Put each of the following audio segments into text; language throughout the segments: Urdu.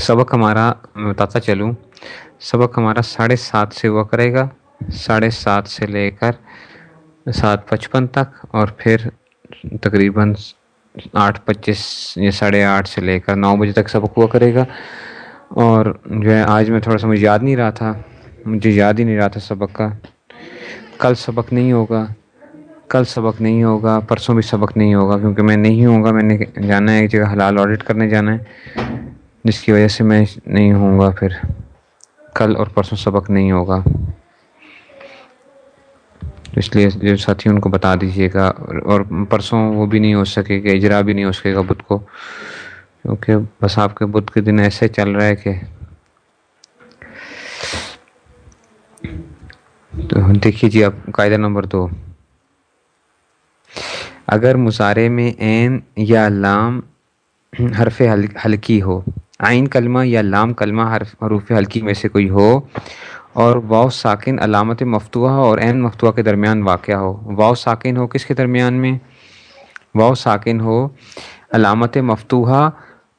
سبق ہمارا میں بتاتا چلوں۔ سبق ہمارا ساڑھے سات سے ہوا کرے گا۔ ساڑھے سات سے لے کر سات پچپن تک اور پھر تقریباً آٹھ پچیس یا ساڑھے آٹھ سے لے کر نو بجے تک سبق ہوا کرے گا۔ اور جو ہے آج میں تھوڑا سا مجھے یاد نہیں رہا تھا۔ مجھے یاد ہی نہیں رہا تھا سبق کا۔ کل سبق نہیں ہوگا۔ کل سبق نہیں ہوگا۔ پرسوں بھی سبق نہیں ہوگا۔ کیونکہ میں نہیں ہوں گا۔ میں نے جانا ہے ایک جگہ حلال آڈٹ کرنے جانا ہے۔ جس کی وجہ سے میں نہیں ہوں گا پھر۔ کل اور پرسوں سبق نہیں ہوگا۔ اس لیے جو ساتھی ان کو بتا دیجیے گا۔ اور پرسوں وہ بھی نہیں ہو سکے گا، اجرا بھی نہیں ہو سکے گا بدھ کو۔ کیونکہ بس آپ کے بدھ کے دن ایسے چل رہا ہے کہ۔ تو دیکھیے جی اب قاعدہ نمبر دو۔ اگر مظاہرے میں عین یا لام حرف ہلکی ہو آئین کلمہ یا لام کلمہ حرف حروف ہلکی میں سے کوئی ہو اور واؤ ساکن علامت مفتوحہ اور عین مفتوحہ کے درمیان واقع ہو۔ واؤ ساکن ہو کس کے درمیان میں؟ واؤ ساکن ہو علامت مفتوحہ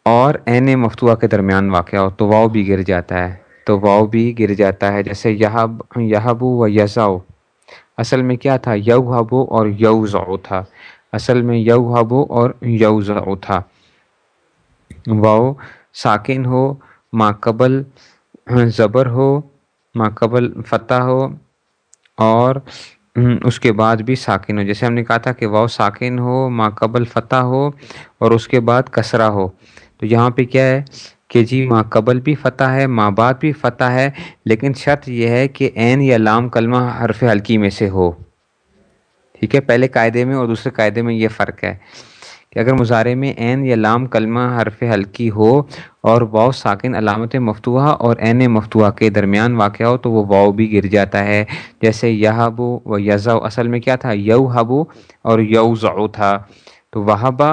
اور عین مفتوحہ کے درمیان واقع ہو۔ تو واؤ بھی گر جاتا ہے۔ تو واؤ بھی گر جاتا ہے۔ جیسے یہب یہبو و یزاؤ اصل میں کیا تھا؟ یو ہبو اور یو تھا۔ اصل میں یو ہبو اور یو تھا۔ واؤ ساکن ہو ماقبل زبر ہو ماقبل فتح ہو، اور اس کے بعد بھی ساکن ہو۔ جیسے ہم نے کہا تھا کہ واؤ ساکن ہو ماقبل فتح ہو، اور اس کے بعد کسرا ہو۔ تو یہاں پہ کیا ہے کہ جی ماں قبل بھی فتح ہے ماں بعد بھی فتح ہے، لیکن شرط یہ ہے کہ عین یا لام کلمہ حرف ہلکی میں سے ہو۔ ٹھیک ہے، پہلے قاعدے میں اور دوسرے قاعدے میں یہ فرق ہے۔ کہ اگر مظاہرے میں عین یا لام کلمہ حرف ہلکی ہو اور واؤ ساکن علامت مفتوحہ اور عین مفتوحہ کے درمیان واقع ہو تو وہ واؤ بھی گر جاتا ہے۔ جیسے یہبو و یزو اصل میں کیا تھا؟ یو ہبو اور یو تھا۔ تو وہبا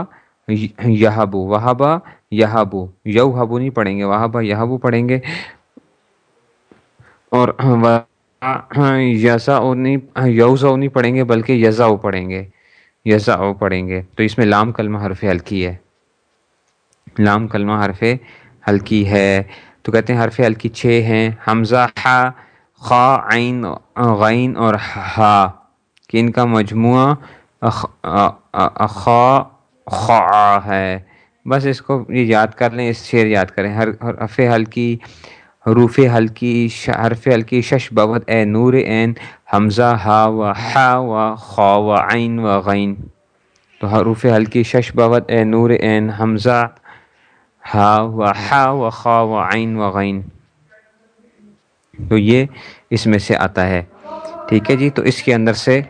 یہبو وہبا یہبو یو ہبو نہیں پڑھیں گے وہبا یہبو پڑھیں گے۔ اور یزا نہیں یوزا نہیں پڑھیں گے، بلکہ یزاؤ پڑھیں گے۔ یزا پڑھیں گے۔ تو اس میں لام کلمہ حرف ہلکی ہے۔ لام کلمہ حرف ہلکی ہے۔ تو کہتے ہیں حرف ہلکی چھ ہیں۔ حمزہ ہا خا، عین، غین اور ہا۔ کہ ان کا مجموعہ خا خا ہے۔ بس اس کو یہ یاد کر لیں، اس شعر یاد کریں۔ ہر حرف ہلکی حروف ہلکی حرف ہلکی شش بوت اے، نور عین حمزہ، ہا و ہا و خا و عین و غین۔ تو حروف ہلکی شش بوت اے، نور عین حمزہ، ہا و ہا و خا و عین و غین۔ تو یہ اس میں سے آتا ہے۔ ٹھیک ہے جی تو اس کے اندر سے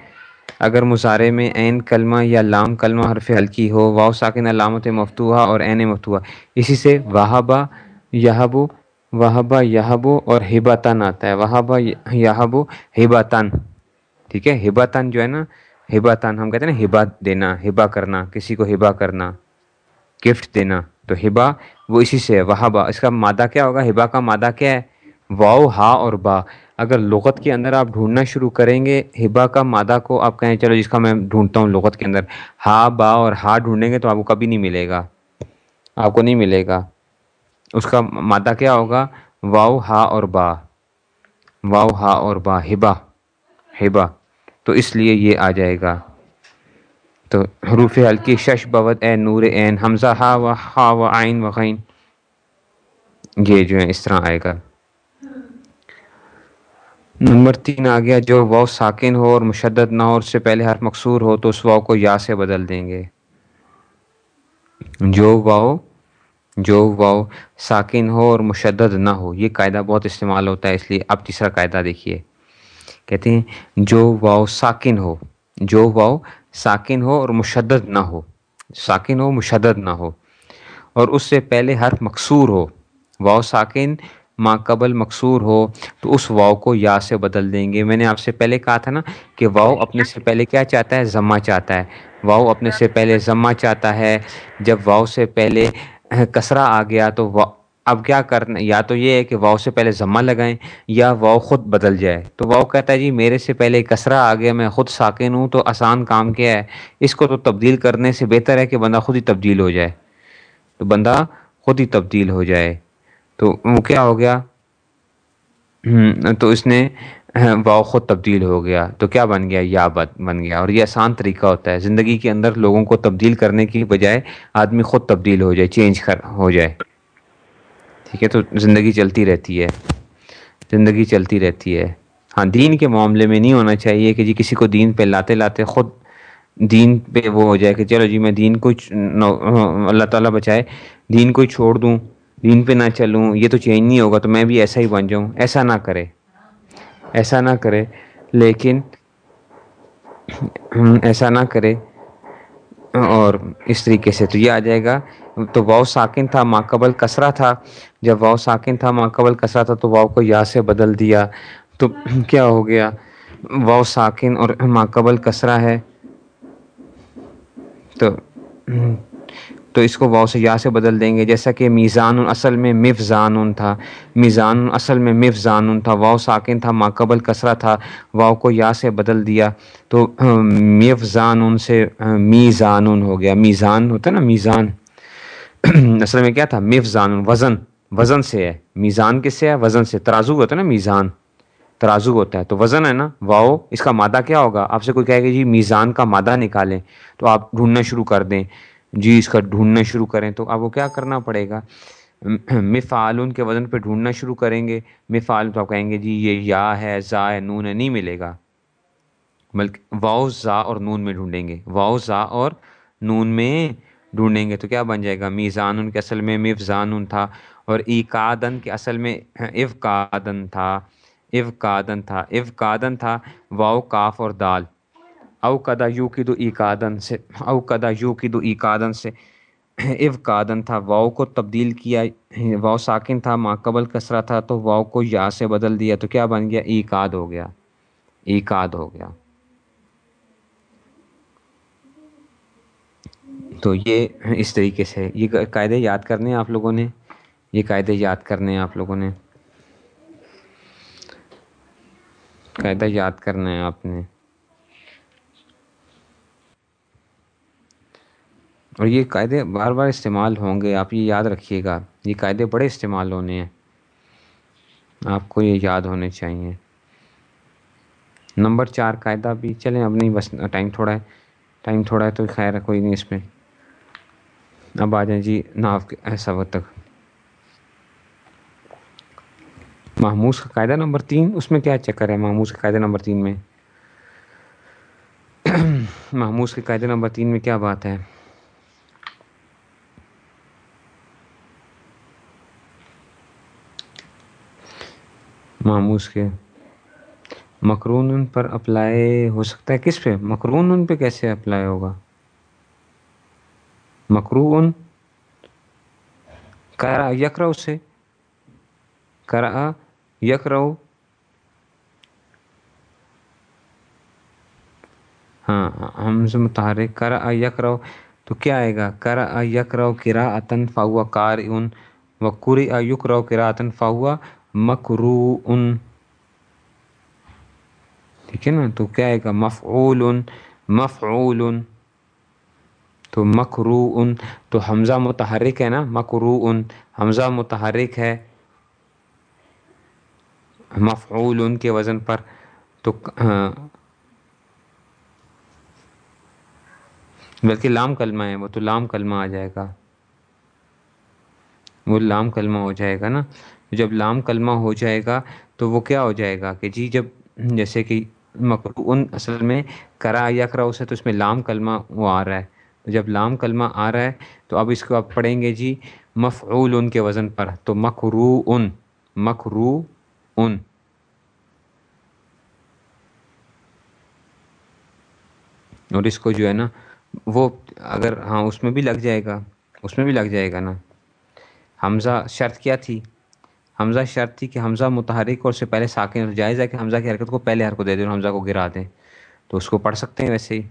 اگر مظاہرے میں عین کلمہ یا لام کلمہ حرف ہلکی ہو واؤ ساکن علامت مفتوحہ اور عین مفتوحہ، اسی سے وہابا یہبو وہبا یہبو اور ہباتن آتا ہے۔ وہابا یہبو ہباتن ٹھیک ہے؟ ہباتن جو ہے نا ہباتن ہم کہتے ہیں نا ہبا دینا ہبا کرنا، کسی کو ہبا کرنا، گفٹ دینا۔ تو ہبا وہ اسی سے ہے وہابا اس کا مادہ کیا ہوگا؟ ہبا کا مادہ کیا ہے؟ واؤ، ہا اور با۔ اگر لغت کے اندر آپ ڈھونڈنا شروع کریں گے ہبا کا مادہ کو آپ کہیں چلو جس کا میں ڈھونڈتا ہوں لغت کے اندر، ہا، با اور ہا ڈھونڈیں گے تو آپ کو کبھی نہیں ملے گا۔ آپ کو نہیں ملے گا۔ اس کا مادہ کیا ہوگا؟ واؤ ہا اور با۔ واؤ ہا اور با، ہبا۔ ہبا۔ تو اس لیے یہ آ جائے گا۔ تو حروف ہلکی شش بوت اے، نور عین حمزہ، ہا و ہا و آئین و غین۔ یہ جو ہے، اس طرح آئے گا۔ نمبر تین آ گیا، جو واؤ ساکن ہو اور مشدد نہ ہو اور اس سے پہلے حرف مقصور ہو تو اس واؤ کو یا سے بدل دیں گے۔ جو واؤ جو واؤ ساکن ہو اور مشدد نہ ہو، یہ قاعدہ بہت استعمال ہوتا ہے، اس لیے اب تیسرا قاعدہ دیکھیے۔ کہتے ہیں، جو واؤ ساکن ہو، جو واؤ ساکن ہو اور مشدد نہ ہو۔ ساکن ہو، مشدد نہ ہو۔ اور اس سے پہلے حرف مقصور ہو۔ واؤ ساکن ماں قبل مقصور ہو، تو اس واؤ کو یا سے بدل دیں گے۔ میں نے آپ سے پہلے کہا تھا نا کہ واؤ اپنے سے پہلے کیا چاہتا ہے؟ ضمہ چاہتا ہے۔ واؤ اپنے سے پہلے ضمہ چاہتا ہے۔ جب واؤ سے پہلے کسرا آ گیا تو اب کیا کرنا یا تو یہ ہے کہ واؤ سے پہلے ضمہ لگائیں یا واؤ خود بدل جائے۔ تو واؤ کہتا ہے جی میرے سے پہلے کسرا آ گیا، میں خود ساکن ہوں تو آسان کام کیا ہے، اس کو تو تبدیل کرنے سے بہتر ہے کہ بندہ خود ہی تبدیل ہو جائے۔ تو بندہ خود ہی تبدیل ہو جائے۔ تو وہ کیا ہو گیا؟ تو اس نے واؤ خود تبدیل ہو گیا۔ تو کیا بن گیا؟ یا بن گیا۔ اور یہ آسان طریقہ ہوتا ہے۔ زندگی کے اندر لوگوں کو تبدیل کرنے کی بجائے آدمی خود تبدیل ہو جائے، چینج کر ہو جائے۔ ٹھیک ہے، تو زندگی چلتی رہتی ہے۔ زندگی چلتی رہتی ہے۔ ہاں دین کے معاملے میں نہیں ہونا چاہیے کہ جی کسی کو دین پہ لاتے لاتے خود دین پہ وہ ہو جائے کہ چلو جی میں دین کو اللہ تعالیٰ بچائے، دین کو چھوڑ دوں، دین پہ نہ چلوں، یہ تو چینج نہیں ہوگا تو میں بھی ایسا ہی بن جاؤں۔ ایسا نہ کرے۔ ایسا نہ کرے، لیکن ایسا نہ کرے۔ اور اس طریقے سے تو یہ آ جائے گا۔ تو واؤ ساکن تھا ماقبل کسرا تھا۔ جب واؤ ساکن تھا ماقبل کسرا تھا، تو واؤ کو یا سے بدل دیا۔ تو کیا ہو گیا؟ واؤ ساکن اور ماقبل کسرا ہے۔ تو تو اس کو واؤ سے یا سے بدل دیں گے۔ جیسا کہ میزان اصل میں مف تھا۔ میزان اصل میں مف تھا۔ واؤ ساکن تھا ماقبل کسرا تھا۔ واؤ کو یا سے بدل دیا۔ تو مفزان سے میزان ہو گیا۔ میزان ہوتا ہے نا، میزان۔ اصل میں کیا تھا؟ مف زان وزن۔ وزن سے ہے۔ میزان کس سے ہے؟ وزن سے۔ ترازو ہوتا ہے نا، میزان۔ ترازو ہوتا ہے۔ تو وزن ہے نا، واؤ، اس کا مادہ کیا ہوگا؟ آپ سے کوئی کہے کہ جی میزان کا مادہ نکالیں۔ تو آپ ڈھونڈنا شروع کر دیں۔ جی اس کا ڈھونڈنا شروع کریں تو اب وہ کیا کرنا پڑے گا؟ مفعالون کے وزن پہ ڈھونڈنا شروع کریں گے۔ مفعال تو آپ کہیں گے جی یہ یا ہے، زا ہے، نون ہے، نہیں ملے گا۔ بلکہ واؤ زا اور نون میں ڈھونڈیں گے۔ واؤ زا اور نون میں ڈھونڈیں گے تو کیا بن جائے گا؟ میزان ان کے اصل میں مف زان تھا اور ای کادن کے اصل میں اف کادن تھا۔ اف کادن تھا، اف کادن تھا واؤ کاف اور دال۔ اوکدا یو کی دو ای سے اوکدا یو کی دو ای سے اف کادن تھا، واؤ کو تبدیل کیا، واؤ ساکن تھا ماقبل کسرا تھا، تو واؤ کو یا سے بدل دیا تو کیا بن گیا؟ ای کاد ہو گیا۔ ای کاد ہو گیا۔ تو یہ اس طریقے سے، یہ قاعدے یاد کرنے ہیں آپ لوگوں نے؟ یہ قاعدے یاد کرنے ہیں آپ لوگوں نے؟ قاعدہ یاد کرنا ہے آپ نے۔ اور یہ قاعدے بار بار استعمال ہوں گے، آپ یہ یاد رکھیے گا۔ یہ قاعدے بڑے استعمال ہونے ہیں۔ آپ کو یہ یاد ہونے چاہیے۔ نمبر چار قاعدہ بھی۔ چلیں، اب نہیں، بس ٹائم تھوڑا ہے۔ ٹائم تھوڑا ہے تو خیر ہے کوئی نہیں اس میں۔ اب آ جائیں جی ناف کے ایسا وقت تک۔ محموز کا قاعدہ نمبر تین، اس میں کیا چکر ہے؟ محموز کا قاعدہ نمبر تین میں۔ محموز کے قاعدے نمبر تین میں کیا بات ہے؟ محموز کے۔ مکرون پر اپلائی ہو سکتا ہے۔ کس پہ؟ مکرون پہ کیسے اپلائی ہوگا؟ مکرون کرا یکرو سے کرا یکرو ہاں حمز متحرک۔ کرا یکرو تو کیا آئے گا؟ کرا یکرو کرا اتن فاوا کار ان و کری یکرو کرا اتن فاوا مکرو ان ٹھیک ہے نا تو کیا آئے گا؟ مفعول مفعول. تو مکرو ان تو حمزہ متحرک ہے نا؟ مکرو ان حمزہ متحرک ہے. مفعول ان کے وزن پر تو ہاں. بلکہ لام کلمہ ہے وہ، تو لام کلمہ آ جائے گا. وہ لام کلمہ ہو جائے گا نا؟ جب لام کلمہ ہو جائے گا تو وہ کیا ہو جائے گا کہ جی جب جیسے کہ مکرون اصل میں کرا یا کرا اسے تو اس میں لام کلمہ وہ آ رہا ہے۔ جب لام کلمہ آ رہا ہے تو اب اس کو آپ پڑھیں گے جی مفعول ان کے وزن پر۔ تو مکرو ان مکرو ان اور اس کو جو ہے نا وہ اگر ہاں اس میں بھی لگ جائے گا، اس میں بھی لگ جائے گا نا۔ حمزہ شرط کیا تھی؟ حمزہ شرط تھی کہ حمزہ متحرک اور اس سے پہلے ساکن جائز ہے کہ حمزہ کی حرکت کو پہلے ہر کو دے دیں اور حمزہ کو گرا دیں۔ تو اس کو پڑھ سکتے ہیں ویسے ہی۔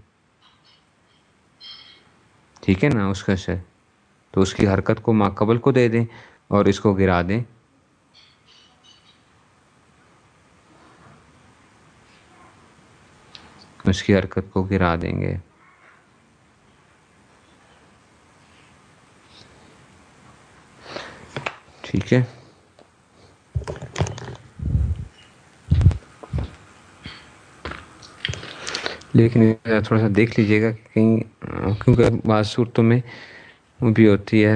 ٹھیک ہے نا اس کے سے۔ تو اس کی حرکت کو ماقبل کو دے دیں اور اس کو گرا دیں۔ اس کی حرکت کو گرا دیں گے۔ ٹھیک ہے۔ لیکن تھوڑا سا دیکھ لیجیے گا کہ کہیں، کیونکہ بعض صورتوں میں وہ بھی ہوتی ہے،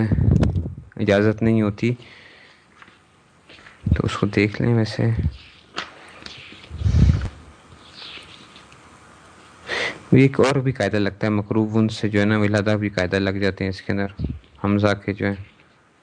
اجازت نہیں ہوتی۔ تو اس کو دیکھ لیں ویسے۔ ایک اور بھی قاعدہ لگتا ہے مقروب ان سے جو ہے نا ولادہ بھی قاعدہ لگ جاتے ہیں اس کے اندر۔ حمزہ کے جو ہے